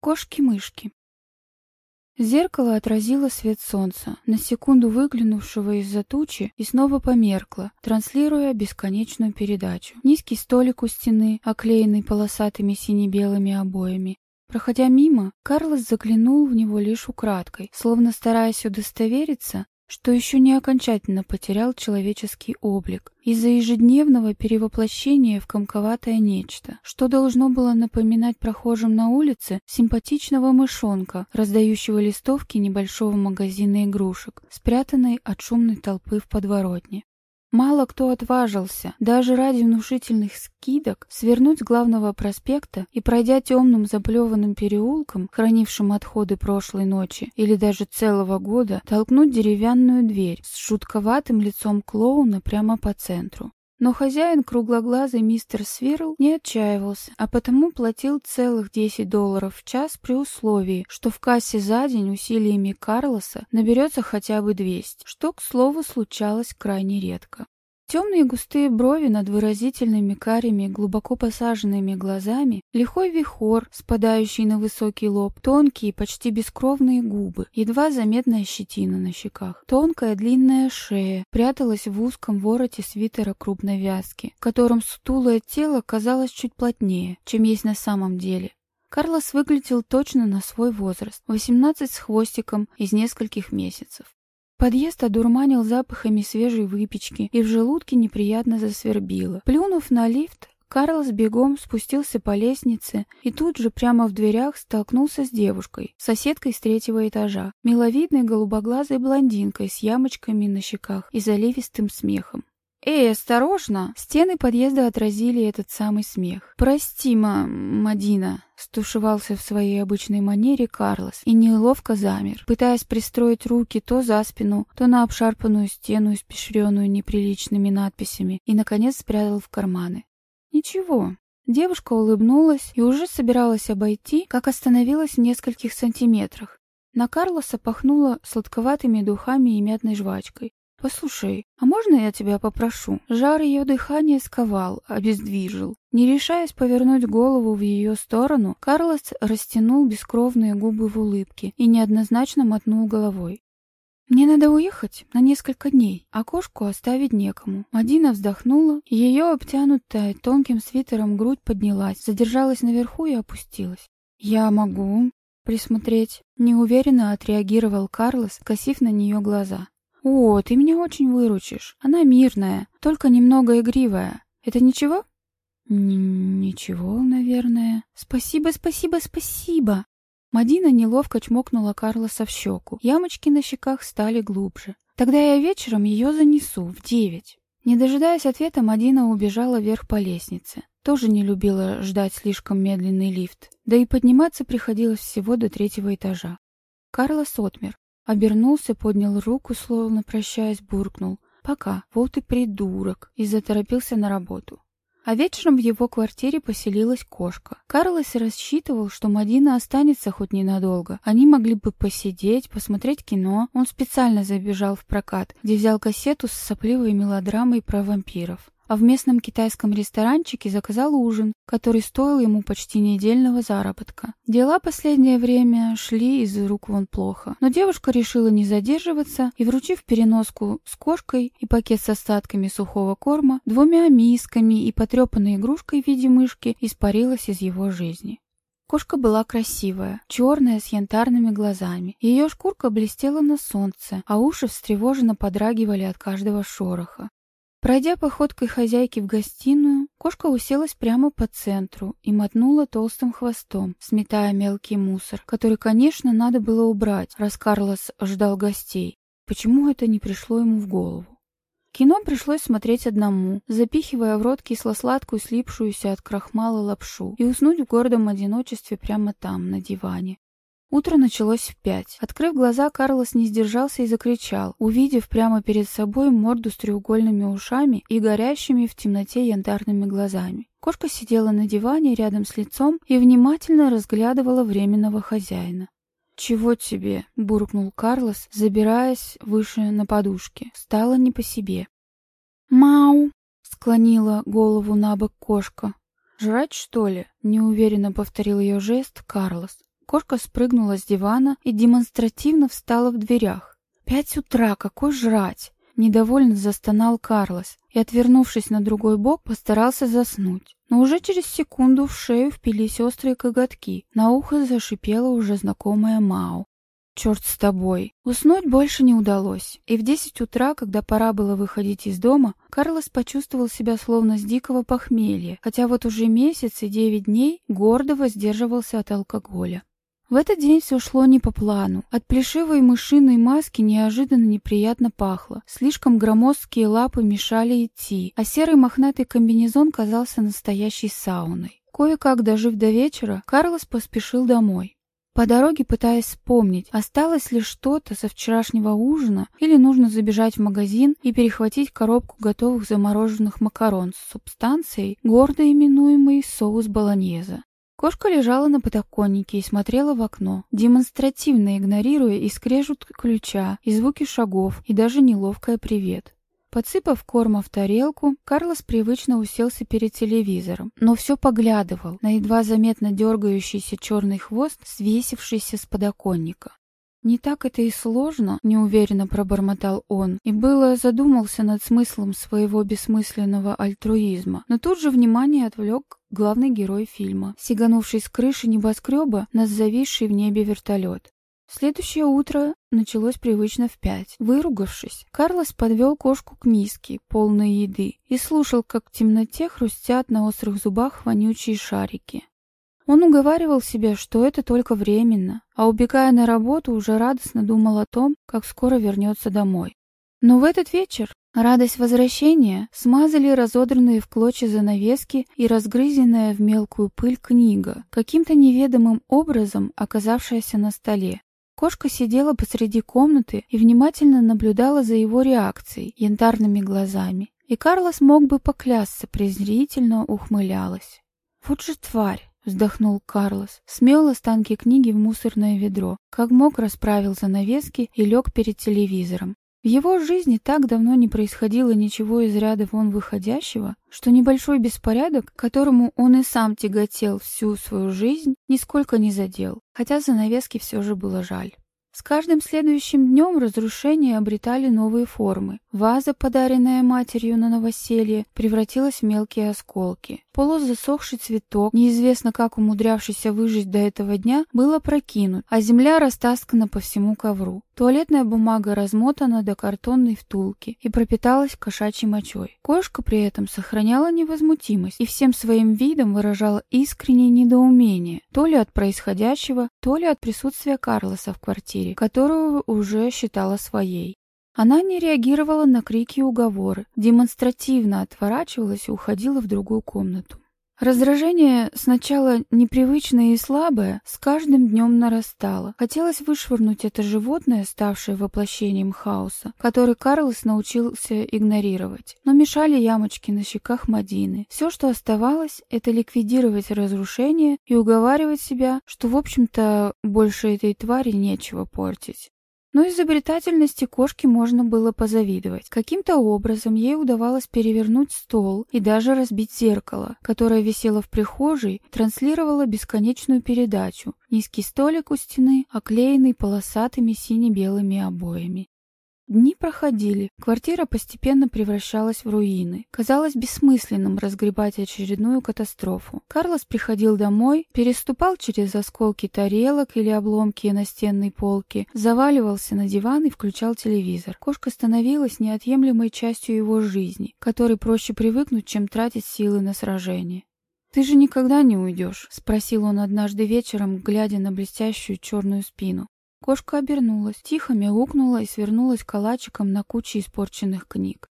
Кошки-мышки. Зеркало отразило свет солнца, на секунду выглянувшего из-за тучи, и снова померкло, транслируя бесконечную передачу. Низкий столик у стены, оклеенный полосатыми сине-белыми обоями. Проходя мимо, Карлос заглянул в него лишь украдкой, словно стараясь удостовериться, что еще не окончательно потерял человеческий облик из-за ежедневного перевоплощения в комковатое нечто, что должно было напоминать прохожим на улице симпатичного мышонка, раздающего листовки небольшого магазина игрушек, спрятанной от шумной толпы в подворотне. Мало кто отважился, даже ради внушительных скидок, свернуть с главного проспекта и, пройдя темным заплеванным переулком, хранившим отходы прошлой ночи или даже целого года, толкнуть деревянную дверь с шутковатым лицом клоуна прямо по центру. Но хозяин, круглоглазый мистер Свирл, не отчаивался, а потому платил целых 10 долларов в час при условии, что в кассе за день усилиями Карлоса наберется хотя бы 200, что, к слову, случалось крайне редко. Темные густые брови над выразительными карими, глубоко посаженными глазами, лихой вихор, спадающий на высокий лоб, тонкие, почти бескровные губы, едва заметная щетина на щеках, тонкая длинная шея пряталась в узком вороте свитера крупной вязки, в котором сутулое тело казалось чуть плотнее, чем есть на самом деле. Карлос выглядел точно на свой возраст, 18 с хвостиком из нескольких месяцев. Подъезд одурманил запахами свежей выпечки, и в желудке неприятно засвербило. Плюнув на лифт, Карлос бегом спустился по лестнице и тут же прямо в дверях столкнулся с девушкой, соседкой с третьего этажа, миловидной голубоглазой блондинкой с ямочками на щеках и заливистым смехом. «Эй, осторожно!» Стены подъезда отразили этот самый смех. «Прости, ма... Мадина!» Стушевался в своей обычной манере Карлос и неловко замер, пытаясь пристроить руки то за спину, то на обшарпанную стену, испещренную неприличными надписями, и, наконец, спрятал в карманы. «Ничего». Девушка улыбнулась и уже собиралась обойти, как остановилась в нескольких сантиметрах. На Карлоса пахнуло сладковатыми духами и мятной жвачкой. «Послушай, а можно я тебя попрошу?» Жар ее дыхания сковал, обездвижил. Не решаясь повернуть голову в ее сторону, Карлос растянул бескровные губы в улыбке и неоднозначно мотнул головой. «Мне надо уехать на несколько дней, а кошку оставить некому». Мадина вздохнула, ее обтянутая тонким свитером грудь поднялась, задержалась наверху и опустилась. «Я могу присмотреть», — неуверенно отреагировал Карлос, косив на нее глаза. «О, ты меня очень выручишь. Она мирная, только немного игривая. Это ничего?» Н «Ничего, наверное. Спасибо, спасибо, спасибо!» Мадина неловко чмокнула Карлоса в щеку. Ямочки на щеках стали глубже. «Тогда я вечером ее занесу, в девять». Не дожидаясь ответа, Мадина убежала вверх по лестнице. Тоже не любила ждать слишком медленный лифт. Да и подниматься приходилось всего до третьего этажа. Карлос отмер. Обернулся, поднял руку, словно прощаясь, буркнул. «Пока, вот и придурок!» и заторопился на работу. А вечером в его квартире поселилась кошка. Карлос рассчитывал, что Мадина останется хоть ненадолго. Они могли бы посидеть, посмотреть кино. Он специально забежал в прокат, где взял кассету с сопливой мелодрамой про вампиров а в местном китайском ресторанчике заказал ужин, который стоил ему почти недельного заработка. Дела последнее время шли из рук вон плохо, но девушка решила не задерживаться и, вручив переноску с кошкой и пакет с остатками сухого корма, двумя мисками и потрепанной игрушкой в виде мышки, испарилась из его жизни. Кошка была красивая, черная, с янтарными глазами. Ее шкурка блестела на солнце, а уши встревоженно подрагивали от каждого шороха. Пройдя походкой хозяйки в гостиную, кошка уселась прямо по центру и мотнула толстым хвостом, сметая мелкий мусор, который, конечно, надо было убрать, раз Карлос ждал гостей. Почему это не пришло ему в голову? Кино пришлось смотреть одному, запихивая в рот кисло-сладкую слипшуюся от крахмала лапшу и уснуть в гордом одиночестве прямо там, на диване. Утро началось в пять. Открыв глаза, Карлос не сдержался и закричал, увидев прямо перед собой морду с треугольными ушами и горящими в темноте янтарными глазами. Кошка сидела на диване рядом с лицом и внимательно разглядывала временного хозяина. «Чего тебе?» — буркнул Карлос, забираясь выше на подушке. Стало не по себе. «Мау!» — склонила голову на бок кошка. «Жрать, что ли?» — неуверенно повторил ее жест Карлос. Кошка спрыгнула с дивана и демонстративно встала в дверях. «Пять утра, какой жрать!» Недовольно застонал Карлос и, отвернувшись на другой бок, постарался заснуть. Но уже через секунду в шею впились острые коготки. На ухо зашипела уже знакомая Мао. Черт с тобой. Уснуть больше не удалось. И в десять утра, когда пора было выходить из дома, Карлос почувствовал себя словно с дикого похмелья, хотя вот уже месяц и девять дней гордо воздерживался от алкоголя. В этот день все шло не по плану. От плешивой мышиной маски неожиданно неприятно пахло. Слишком громоздкие лапы мешали идти, а серый мохнатый комбинезон казался настоящей сауной. Кое-как дожив до вечера, Карлос поспешил домой. По дороге пытаясь вспомнить, осталось ли что-то со вчерашнего ужина или нужно забежать в магазин и перехватить коробку готовых замороженных макарон с субстанцией, гордо именуемой соус болоньеза. Кошка лежала на подоконнике и смотрела в окно, демонстративно игнорируя и скрежут ключа, и звуки шагов, и даже неловкое «привет». Подсыпав корма в тарелку, Карлос привычно уселся перед телевизором, но все поглядывал на едва заметно дергающийся черный хвост, свесившийся с подоконника. «Не так это и сложно», — неуверенно пробормотал он, и было задумался над смыслом своего бессмысленного альтруизма, но тут же внимание отвлек главный герой фильма, сиганувший с крыши небоскреба на зависший в небе вертолет. Следующее утро началось привычно в пять. Выругавшись, Карлос подвел кошку к миске, полной еды, и слушал, как в темноте хрустят на острых зубах вонючие шарики. Он уговаривал себя, что это только временно, а убегая на работу, уже радостно думал о том, как скоро вернется домой. Но в этот вечер радость возвращения смазали разодранные в клочья занавески и разгрызенная в мелкую пыль книга, каким-то неведомым образом оказавшаяся на столе. Кошка сидела посреди комнаты и внимательно наблюдала за его реакцией янтарными глазами. И Карлос мог бы поклясться, презрительно ухмылялась. «Вот же тварь!» — вздохнул Карлос. Смел останки книги в мусорное ведро. Как мог, расправил занавески и лег перед телевизором. В его жизни так давно не происходило ничего из ряда вон выходящего, что небольшой беспорядок, которому он и сам тяготел всю свою жизнь, нисколько не задел, хотя занавески все же было жаль. С каждым следующим днем разрушения обретали новые формы. Ваза, подаренная матерью на новоселье, превратилась в мелкие осколки. Полузасохший цветок, неизвестно как умудрявшийся выжить до этого дня, был опрокинут, а земля растаскана по всему ковру. Туалетная бумага размотана до картонной втулки и пропиталась кошачьей мочой. Кошка при этом сохраняла невозмутимость и всем своим видом выражала искреннее недоумение, то ли от происходящего, то ли от присутствия Карлоса в квартире, которую уже считала своей. Она не реагировала на крики и уговоры, демонстративно отворачивалась и уходила в другую комнату. Раздражение, сначала непривычное и слабое, с каждым днем нарастало. Хотелось вышвырнуть это животное, ставшее воплощением хаоса, который Карлос научился игнорировать. Но мешали ямочки на щеках Мадины. Все, что оставалось, это ликвидировать разрушение и уговаривать себя, что, в общем-то, больше этой твари нечего портить. Но изобретательности кошки можно было позавидовать. Каким-то образом ей удавалось перевернуть стол и даже разбить зеркало, которое висело в прихожей, транслировало бесконечную передачу. Низкий столик у стены, оклеенный полосатыми сине-белыми обоями. Дни проходили, квартира постепенно превращалась в руины. Казалось бессмысленным разгребать очередную катастрофу. Карлос приходил домой, переступал через осколки тарелок или обломки настенной полки, заваливался на диван и включал телевизор. Кошка становилась неотъемлемой частью его жизни, которой проще привыкнуть, чем тратить силы на сражение. «Ты же никогда не уйдешь?» — спросил он однажды вечером, глядя на блестящую черную спину. Кошка обернулась, тихо мяукнула и свернулась калачиком на куче испорченных книг.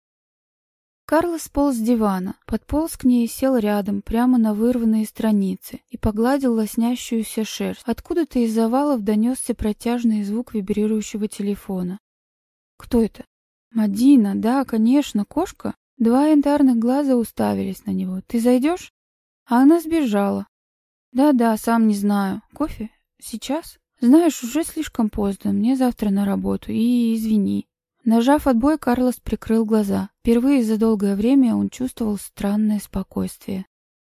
Карлос сполз с дивана, подполз к ней и сел рядом, прямо на вырванные страницы, и погладил лоснящуюся шерсть. Откуда-то из завалов донесся протяжный звук вибрирующего телефона. «Кто это?» «Мадина, да, конечно, кошка». Два янтарных глаза уставились на него. «Ты зайдешь?» А она сбежала. «Да-да, сам не знаю. Кофе? Сейчас?» «Знаешь, уже слишком поздно, мне завтра на работу, и извини». Нажав отбой, Карлос прикрыл глаза. Впервые за долгое время он чувствовал странное спокойствие.